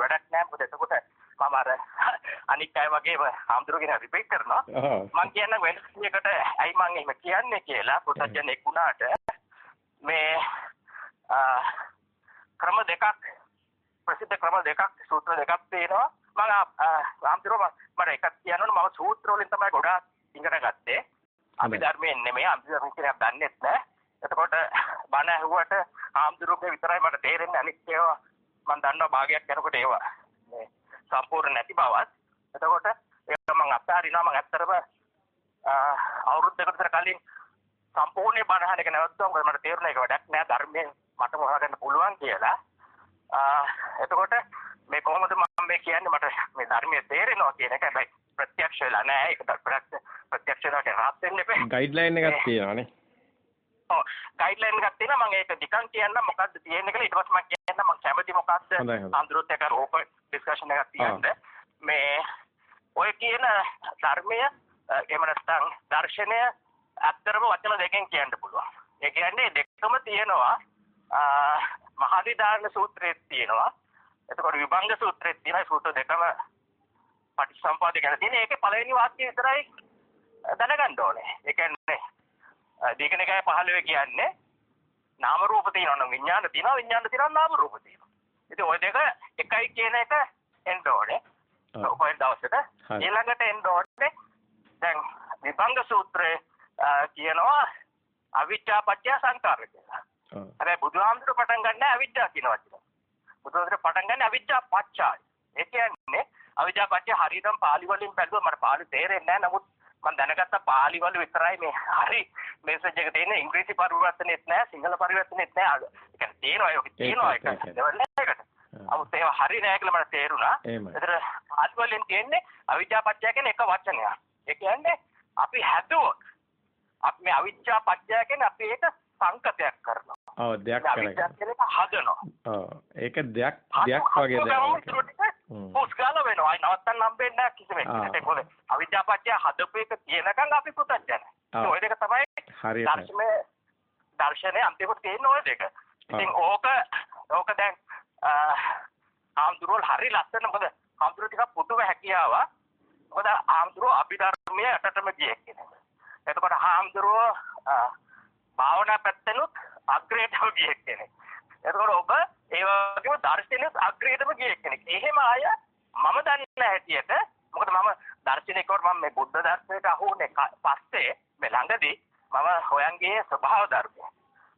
වැඩක් නැහැ මොකද එතකොට මම අර අනික් අය වගේම ආම්දුරගෙන රිපීට් කරනවා. මම කියන වෙනස් එකට ඇයි මම එහෙම කියන්නේ කියලා පුතජනෙක් වුණාට මේ ක්‍රම දෙකක් ප්‍රසිද්ධ ක්‍රම දෙකක් සූත්‍ර දෙකක් තියෙනවා. මම ආම්දුර මට එකක් කියනවනේ මම සූත්‍ර වලින් තමයි ගොඩාක් ඉගෙන ගත්තේ. අපි ධර්මයෙන් නෙමෙයි අපි ධර්මයෙන් කියන දන්නේත් නැහැ එතකොට බණ ඇහුවට ආම්දුරුගේ විතරයි මට තේරෙන්නේ අනිත් ඒවා මම දන්නවා භාගයක් යනකොට ඒවා මේ සම්පූර්ණ නැති බවත්. එතකොට ඒක මම අත්හරිනවා මම ඇත්තටම අවුරුද්දකට විතර කලින් සම්පූර්ණ බණහන එක නැවතුවා මොකද මට තේරුණා ඒක වැඩක් නෑ ධර්මයෙන් මටම හොයාගන්න පුළුවන් කියලා. එතකොට මේ කොහොමද මම මේ කියන්නේ මට මේ ධර්මයේ තේරෙනවා කියන එක හැබැයි ප්‍රත්‍යක්ෂ වෙලා නෑ ඒක ප්‍රත්‍යක්ෂ වෙනට රාත් වෙන්න එපා. ගයිඩ්ලයින් එකක් තියෙනවානේ. ගයිඩ්ලයින් එකක් තියෙනවා. මම ඒක නිකන් කියන්න මොකද්ද තියෙන්නේ කියලා. ඊට පස්සේ මම කියන්න මම කැමති මොකද්ද? අඳුරත් එක ඕපන් ඩිස්කෂන් එකක් තියන්න. මේ ඔය කියන ධර්මය එහෙම නැත්නම් දර්ශනය ඇත්තටම වචන දෙකෙන් කියන්න පුළුවන්. ඒ කියන්නේ දෙකම තියෙනවා මහනිදාන සූත්‍රයේ තියෙනවා. එතකොට විභංග සූත්‍රයේ තියෙනවා. සූත්‍ර දෙකම පටිච්චසමුපාද ගැන තියෙන. ඒකේ පළවෙනි වාක්‍යය විතරයි දැනගන්න ඕනේ. ඒ කියන්නේ දීඝනිකාය 15 කියන්නේ නාම රූප තියෙනවා නම් විඥාන තියෙනවා විඥාන තියෙනවා නාම රූප තියෙනවා. ඉතින් ওই දෙක එකයි කියන එක එන්න ඕනේ. ඔය දවසට ඊළඟට එන්න ඕනේ දැන් විභංග සූත්‍රයේ කියනවා අවිද්‍යා පත්‍ය සංකාර කියලා. හැබැයි බුදුහාමුදුර පටන් ගන්න අවිද්‍යාව කියන වචන. බුදුහාමුදුර පටන් ගන්න අවිද්‍යා පත්‍යයි. ඒ කියන්නේ අවිද්‍යා පත්‍ය හරියටම පාලි වලින් බැලුවා මට පාලි තේරෙන්නේ නැහැ. නමුත් මම දැනගත්ත පාලි වල විතරයි මේ හරි මේසේජ් එක තියෙන්නේ ඉංග්‍රීසි පරිවර්තනෙත් නැහැ සිංහල පරිවර්තනෙත් නැහැ. ඒ කියන්නේ තියෙනවා ඒක තියෙනවා ඒක. ඒකට. අමුත් ඒවා හරි නෑ කියලා මට තේරුණා. ඒතර පාලි වලින් තියෙන්නේ අවිද්‍යා පත්‍ය කියන එක වචනයක්. ඒ කියන්නේ අපි හැදුවොත් අපි මේ අවිද්‍යා පත්‍ය කියන්නේ අපි ඒක සංකතයක් කරනවා. ඔව් දෙයක් කරනවා. හදනවා. ඔව් ඒක දෙයක් දෙයක් වගේ දෙයක්. පුස්කාල වෙනවා. අයි නවත්තන්න හම්බෙන්නේ නැහැ කිසිම එකකට. මොකද අවිද්‍යාපත්‍ය හදපු එක කියනකම් අපි පුතත් ඔය දෙක තමයි හරියට. දර්ශනය දර්ශනය අන්තිමට තියෙන ඔය දෙක. ඉතින් ඕක ඕක දැන් ආම්දුරෝල් හරි ලස්සන මොකද ආම්දුරෝ ටිකක් පුදුම හැකියාව. මොකද ආම්දුරෝ අභිධර්මයේ යටටම ගියේ කෙනෙක්. එතකොට ආම්දුරෝ භාවනා පැත්තෙනුත් අග්‍රයටම ගියේ කෙනෙක්. එතකොට ඔබ ඒ වගේම දර්ශනෙත් අග්‍රයටම ගියේ කෙනෙක්. එහෙම අය මම දන්න හැටියට මොකද මම දර්ශනයකට මම මේ බුද්ධ දර්ශනයට අහුනේ පස්සේ මේ ළඟදී මම හොයන් ගියේ ස්වභාව ධර්මය.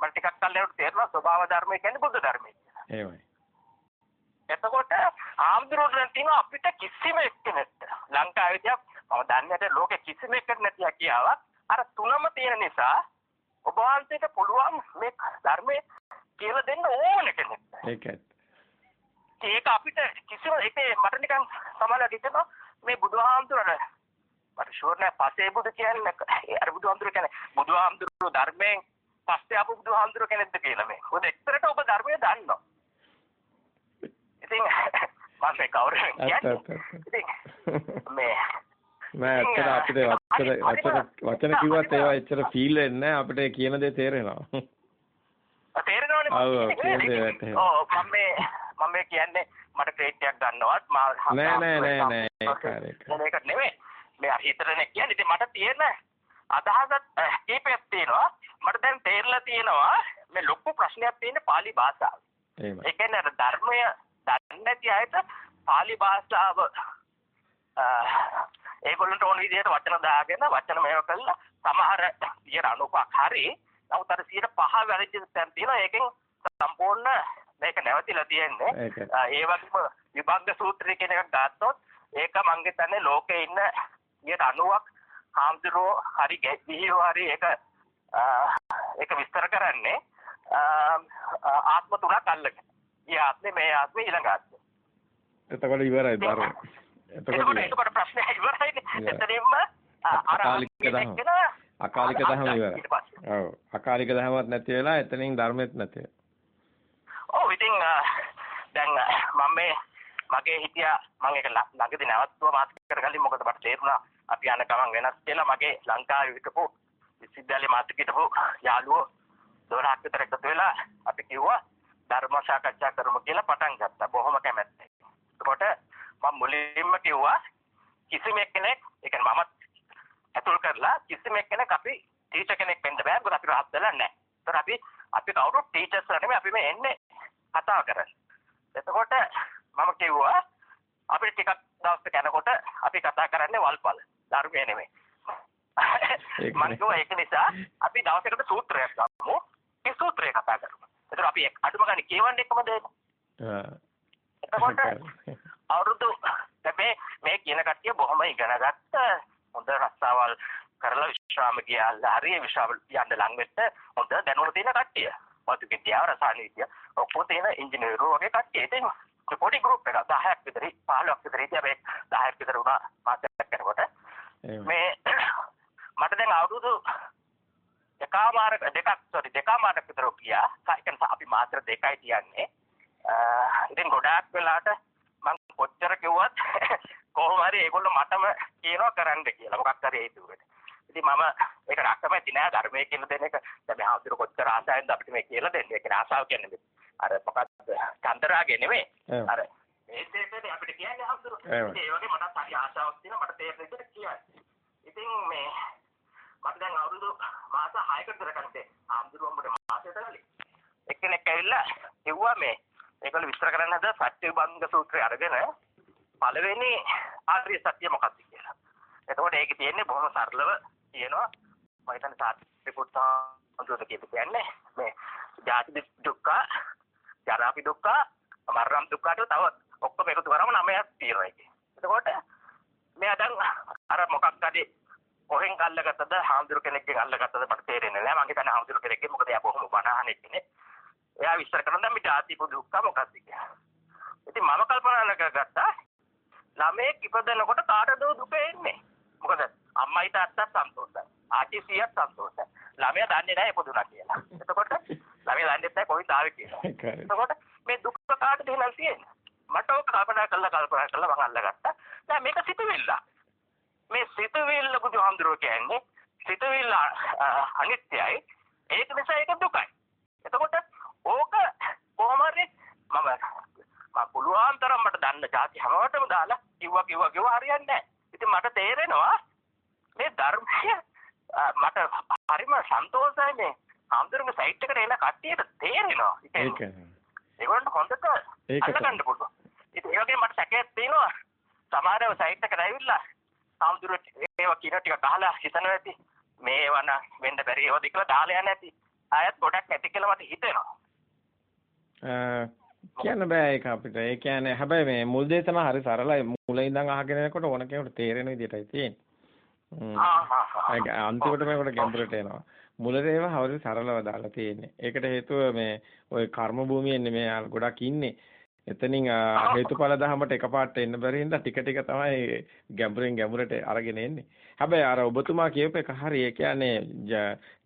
මට ටිකක් කල් යනකොට තේරුණා ස්වභාව ධර්මය කියන්නේ බුද්ධ ධර්මය කියලා. එහෙමයි. එතකොට ආම්දුරුන් තියෙන අපිට කිසිම එක්කෙනෙක්ට ලංකාවේදී මම දන්නේ ලෝකෙ කිසිම එක්කෙනෙක් නැති හැකියාවක් අර තුනම තියෙන නිසා ඔබ වහන්සේට පුළුවන් මේ ධර්මයේ කියලා දෙන්න ඕන කෙනෙක්. ඒකයි. ඒක අපිට කිසිම ඒකේ මට නිකන් සමහරවිට හිතෙනවා මේ බුදුහාමුදුරන මට ෂුවර් නෑ පසේ බුදු කියන්නේ අර බුදුහාමුදුර කියන්නේ බුදුහාමුදුරු ධර්මයෙන් පස්සේ ආපු බුදුහාමුදුර කෙනෙක්ද කියලා මේ. මොකද එක්තරට ඔබ ධර්මය දන්නවා. ඉතින් මම මේ කවුරුන් කියන්නේ. මේ නෑ ඇත්තට අපිට වචන වචන වචන කිව්වත් ඒවා එච්චර ෆීල් වෙන්නේ නෑ අපිට කියන දේ තේරෙනවා. තේරෙනවනේ ඔව් කියන දේ වැටහෙනවා. ඔව් මම මේ මම මේ කියන්නේ මට ක්‍රේට් එකක් ගන්නවත් මම නෑ නෑ නෑ නෑ ඒක නෙමෙයි. මේ හිතරනේ කියන්නේ. ඉතින් මට තියෙන අදහසක් කීපයක් තියෙනවා. මට දැන් තේරලා තියෙනවා මේ ලොකු ප්‍රශ්නයක් තියෙන්නේ pāli භාෂාව. ඒ කියන්නේ ධර්මය දන්නේ නැති අයට pāli භාෂාව ඒගොල්ලන්ට ඕන විදිහට වචන දාගෙන වචන මේව කළා. සමහර 95ක් හරි. නමුත් අර 105 වැරදි තැන් තියෙනවා. ඒකෙන් සම්පූර්ණ මේක නැවතිලා තියෙන්නේ ඒ වගේම විභංග සූත්‍රය කියන එකක් ගත්තොත් ඒක මං හිතන්නේ ලෝකේ ඉන්න 90ක් හාමුදුරුවෝ හරි ගිහියෝ හරි ඒක ඒක විස්තර කරන්නේ ආත්ම තුනක් අල්ලගෙන. ඊ ආත්මේ මේ ආත්මේ ඊළඟ ආත්මේ. එතකොට ඉවරයි ධර්ම. එතකොට එතකොට ප්‍රශ්නේ ඉවරයිනේ. එතනින්ම දහම. අකාලික දහම ඉවරයි. ඔව්. අකාලික දහමත් නැති වෙලා එතනින් ධර්මෙත් නැති වෙනවා. ඔව් ඉතින් දැන් මම මේ මගේ හිතියා මම ඒක ළඟදී නැවතුවා මාත් කරගලින් මොකද මට තේරුණා අපි යන ගමන් වෙනස් කියලා මගේ ලංකාවේ හිටපු විශ්වවිද්‍යාලේ මාත් හිටපු යාළුවෝ 12ක් විතර එකතු වෙලා අපි කිව්වා ධර්ම සාකච්ඡා කරමු කියලා පටන් ගත්තා. බොහොම කැමැත්තෙන්. මම මුලින්ම කිව්වා කිසිම කෙනෙක් ඒ කියන්නේ මමත් ඇතුල් කරලා කිසිම කෙනෙක් අපි ටීචර් කෙනෙක් වෙන්න බෑ මොකද අපි රහත් වෙලා නැහැ. ඒතර අපි අපි කවුරුත් ටීචර්ස් නෙමෙයි අපි මේ එන්නේ කතා කරන්න. එතකොට මම කිව්වා අපිට ටිකක් දවසක් යනකොට අපි කතා කරන්නේ වල්පල් ධර්මය නෙමෙයි. මම කිව්වා ඒක නිසා අපි දවසකට සූත්‍රයක් ගමු. ඒ සූත්‍රය කතා කරමු. එතකොට අපි අඩුම ගානේ කියවන්නේ එකම දේ. එතකොට අවුරුදු මේ මේ කියන කට්ටිය බොහොම ඉගෙනගත්ත හොඳ රස්සාවල් කරලා විශ්‍රාම ගියාලා හරි විශ්‍රාම යන්න ලඟ වෙන්න හොඳ දැනුම තියෙන කට්ටිය. වතු විද්‍යාව රසායන විද්‍යාව ඔක්කොම තියෙන ඉංජිනේරු වගේ කට්ටිය. ඉතින් පොඩි ගෲප් එකක් 10ක් විතර 15ක් විතර ඉතින් අපි 10ක් විතර වුණා මාසයක් කරනකොට මේ මට දැන් අවුරුදු දෙකමාරක දෙකක් සෝරි දෙකමාරක විතර ගියා. සායකන් අපි මාත්‍ර දෙකයි තියන්නේ. ඉතින් ගොඩාක් වෙලාට මම කොච්චර කිව්වත් කොහොම හරි ඒගොල්ලෝ මටම කියනවා කරන්න කියලා. මොකක් හරි හේතුවකට. ඉතින් මම ඒක රක්කමැති නෑ ධර්මයේ කියන දෙන එක. දැන් මේ හාමුදුරුවෝ කොච්චර ආසාවෙන්ද අපිට මේ කියලා දෙන්නේ. ඒක ආසාව කියන්නේ අර මොකක්ද චන්දරාගේ නෙමෙයි. අර ඒ දෙන්නේ අපිට කියන්නේ හාමුදුරුවෝ. ඒ වගේ මටත් හරි ආසාවක් තියෙනවා මට තේරෙන විදිහට කියන්නේ. ඉතින් මේ මට දැන් අවුරුදු මාස 6කට විතර කන්ටේ හාමුදුරුවෝ මාසෙට කලින් එක්කෙනෙක් ඇවිල්ලා කිව්වා මේ ඒගොල්ලෝ විස්තර කරන්න හද සත්‍යබංග සූත්‍රය අරගෙන පළවෙනි ආර්ය සත්‍ය මොකක්ද කියලා. එතකොට ඒකේ තියෙන්නේ බොහොම සරලව කියනවා මම හිතන්නේ සාත්‍රිකුත් අන්තෝද කියන්නේ මේ ජාති දුක්ඛ, ජරාපි දුක්ඛ, මරණ දුක්ඛට තව ඔක්කොම එකතු කරාම නමයක් තියෙනවා ඒකේ. එතකොට මෙයා දැන් අර මොකක් හරි කොහෙන් අල්ලගත්තද හාමුදුරු කෙනෙක්ගෙන් අල්ලගත්තද මට තේරෙන්නේ නැහැ. මම හිතන්නේ හාමුදුරු කෙනෙක්ගෙන් මොකද එයා බොහොම බණහනෙක් කෙනෙක්. එයා විස්තර කරනවා මේ ජාති දුක්ඛ මොකක්ද කියලා. ඉතින් මම කල්පනා කරගත්තා ළමයෙක් ඉපදෙනකොට කාටද දුක එන්නේ? මොකද අම්මයි තාත්තත් සන්තෝෂයි. ආච්චි සීයත් සන්තෝෂයි. ළමයා දන්නේ නැහැ ඉපදුනා කියලා. එතකොට ළමයා දන්නේ නැහැ කොහෙන්ද ආවේ කියලා. එතකොට මේ දුක කාටද එහෙනම් තියෙන්නේ? මට ඔක කල්පනා කරලා කල්පනා කරලා මම අල්ලගත්තා. දැන් මේක සිතුවිල්ල. මේ සිතුවිල්ල බුදුහාමුදුරුවෝ කියන්නේ සිතුවිල්ල අනිත්‍යයි. ඒක නිසා ඒක දුකයි. එතකොට ඕක කොහොම හරි මම මම පුළුවන් තරම් මට දන්න જાති හැමෝටම දාලා කිව්වා කිව්වා කිව්වා හරියන්නේ නැහැ. ඉතින් මට තේරෙනවා මේ ධර්මය මට හරිම සන්තෝෂයි මේ ආම්දරුගේ සයිට් එකට එන කට්ටියට තේරෙනවා. ඒක ඒගොල්ලන්ට හොඳට අල්ලගන්න පුළුවන්. ඉතින් ඒ වගේ මට සැකයක් තියෙනවා. සමහරව සයිට් එකට ඇවිල්ලා ආම්දුර ඒවා කියන ටික අහලා හිතනවා ඇති. මේ වන වෙන්න බැරි ඒවා දෙකලා දාලා යන්නේ නැති. ආයත් ගොඩක් ඇති කියලා මට හිතෙනවා. කියන්න බෑ ඒක අපිට. ඒ කියන්නේ හැබැයි මේ මුල් දේශනා හරි සරලයි. මුල ඉඳන් අහගෙන යනකොට ඕන කෙනෙකුට තේරෙන විදිහටයි තියෙන්නේ. අන්තිමට මේකට ගැඹුරට එනවා. මුලට ඒවා හරිය සරලව දාලා තියෙන්නේ. ඒකට හේතුව මේ ওই කර්ම භූමියෙන්නේ මේ ගොඩක් ඉන්නේ. එතනින් හේතුඵල දහමට එකපාරට එන්න බැරි හින්දා ටික ටික තමයි ගැඹුරෙන් ගැඹුරට අරගෙන එන්නේ. හැබැයි අර ඔබතුමා කියප එක හරි ඒ කියන්නේ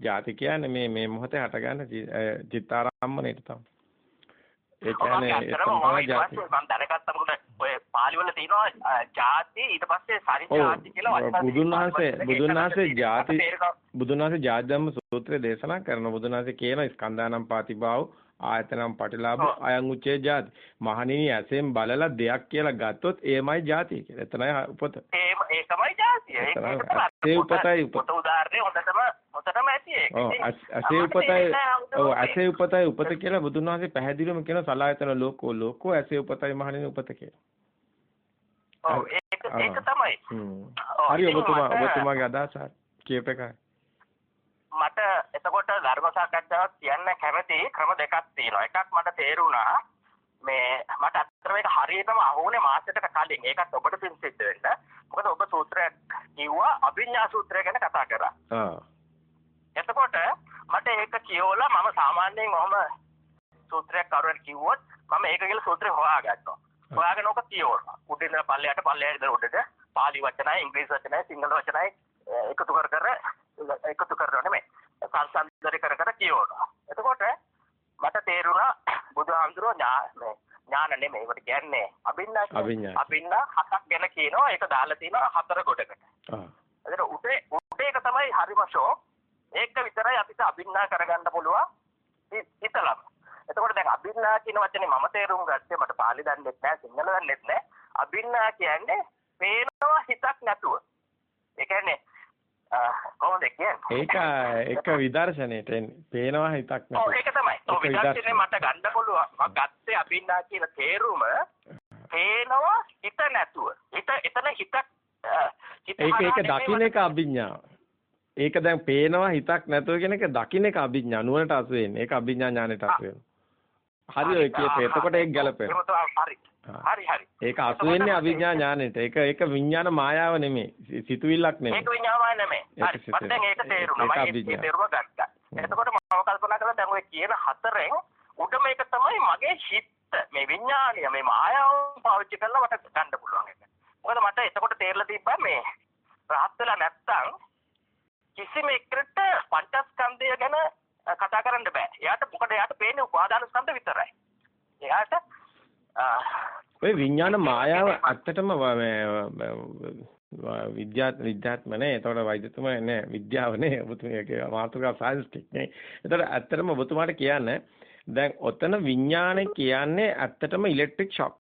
ಜಾති කියන්නේ මේ මේ මොහොතේ හටගන්න චිත්තාරම්මණයට තමයි. ඒ කියන්නේ ඇත්තටම මම ඊට පස්සේ මම දැනගත්ත මොකද ඔය පාලි වල තියෙනවා ಜಾති ඊට පස්සේ සරිජාති කියලා වචන බුදුන් වහන්සේ බුදුන් වහන්සේ ಜಾති බුදුන් වහන්සේ ජාතිධම්ම සූත්‍රය දේශනා කරන බුදුන් වහන්සේ කියන ස්කන්ධානම් පාතිභාව ආයතනම් පටිලාභ අයං උච්චේ ಜಾති මහණෙනි ඇසෙන් බලලා දෙයක් කියලා ගත්තොත් එයමයි ಜಾතිය කියලා. එතනයි උපත. ඒ ඒකමයි ಜಾතිය. ඒක උපතයි උපත. උදාහරණේ හොඳටම හොඳටම ඇති ඒක. ඔව් ඇසේ උපතයි ඔව් ඇසේ උපතයි උපත කියලා බුදුන් වහන්සේ පැහැදිලිවම කියන සලායතන ලෝකෝ ලෝකෝ ඇසේ උපතයි මහණෙනි උපත කියලා. ඔව් ඒක ඒක තමයි. හරි ඔබතුමා ඔබතුමාගේ අදහස කියප එකයි. මට එතකොට ධර්ම සාකච්ඡාවක් කියන්න කැමති ක්‍රම දෙකක් තියෙනවා. එකක් මට තේරුණා මේ මට අත්‍තර මේක හරියටම අහුනේ මාසෙකට කලින්. ඒකත් ඔබට පින් සිද්ධ වෙන්න. මොකද ඔබ සූත්‍රයක් කිව්වා අභිඥා සූත්‍රය ගැන කතා කරා. ආ. එතකොට ඒක කියවලා මම සාමාන්‍යයෙන් ඔහම සූත්‍රයක් කරුවට කිව්වොත් මම ඒක කියලා සූත්‍රය හොයාගන්නවා. හොයාගෙන ඔක කියවනවා. උඩින් පල්ලයට පල්ලයට ඉඳලා උඩට පාලි වචනයි ඉංග්‍රීසි වචනයි සිංහල වචනයි එකතු කර කර එකතු කරනවා නෙමෙයි. සංසන්දනය කර කර කියවනවා. එතකොට මට තේරුණා බුදුහාමුදුරුවෝ ඥාන ඥාන නෙමෙයි ඒකට කියන්නේ අභින්නා. අභින්නා හතක් ගැන කියනවා. ඒක දාලා තිනවා හතර කොටකට. එතන උඩේ උඩේ එක තමයි හරිම ෂෝ. ඒක විතරයි අපිට අභින්නා කරගන්න පුළුවන්. හිතලම. එතකොට දැන් අභින්නා කියන වචනේ මම තේරුම් ගත්තේ මට පාලි දන්නෙත් නැහැ සිංහල දන්නෙත් නැහැ. අභිඥා කියන්නේ පේනවා හිතක් නැතුව. ඒ කියන්නේ කොහොමද කියන්නේ? ඒක එක විදර්ශනයට එන්නේ. පේනවා හිතක් නැතුව. ඔව් ඒක තමයි. ඔව් විදර්ශනේ මට ගන්න පුළුවන්. මම ගත්තේ අභිඥා කියන තේරුම පේනවා හිත නැතුව. හිත එතන හිතක් ඒක ඒක දකින්න එක අභිඥාව. ඒක දැන් පේනවා හිතක් නැතුව කියන එක දකින්න එක අභිඥා නුවණට අසු වෙන්නේ. ඒක අභිඥා ඥානෙට අසු වෙනවා. හරි ඔය කියපේ. එතකොට ඒක ගැලපෙනවා. හරි. හරි හරි. ඒක අසු වෙන්නේ අවිඥා ඥානෙට. ඒක ඒක විඥාන මායාව නෙමෙයි. සිතුවිල්ලක් නෙමෙයි. ඒක විඥානය නෙමෙයි. හරි. මට දැන් ඒක තේරුණා. මම ඒක තේරුම ගත්තා. එතකොට මම කල්පනා කළා දැන් ඔය කියන හතරෙන් උඩම එක තමයි මගේ හිත. මේ විඥානය මේ මායාව පාවිච්චි කරලා මට ගන්න පුළුවන් එක. මොකද මට එතකොට තේරලා තිබ්බා මේ රහත් වෙලා නැත්තම් කිසිම එකට පංචස්කන්ධය ගැන කතා කරන්න බෑ. එයාට මොකද එයාට පේන්නේ උපාදාන ස්කන්ධ විතරයි. එයාට ඔය විඥාන මායාව ඇත්තටම විද්‍යාත් විද්‍යාත්මනේ එතකොට වෛද්‍යතුමා නේ විද්‍යාව නේ ඔබතුමාගේ මාතෘකා සයන්ස් නේ. එතකොට ඇත්තටම ඔබතුමාට කියන්නේ දැන් ඔතන විඥානය කියන්නේ ඇත්තටම ඉලෙක්ට්‍රික් ෂොක්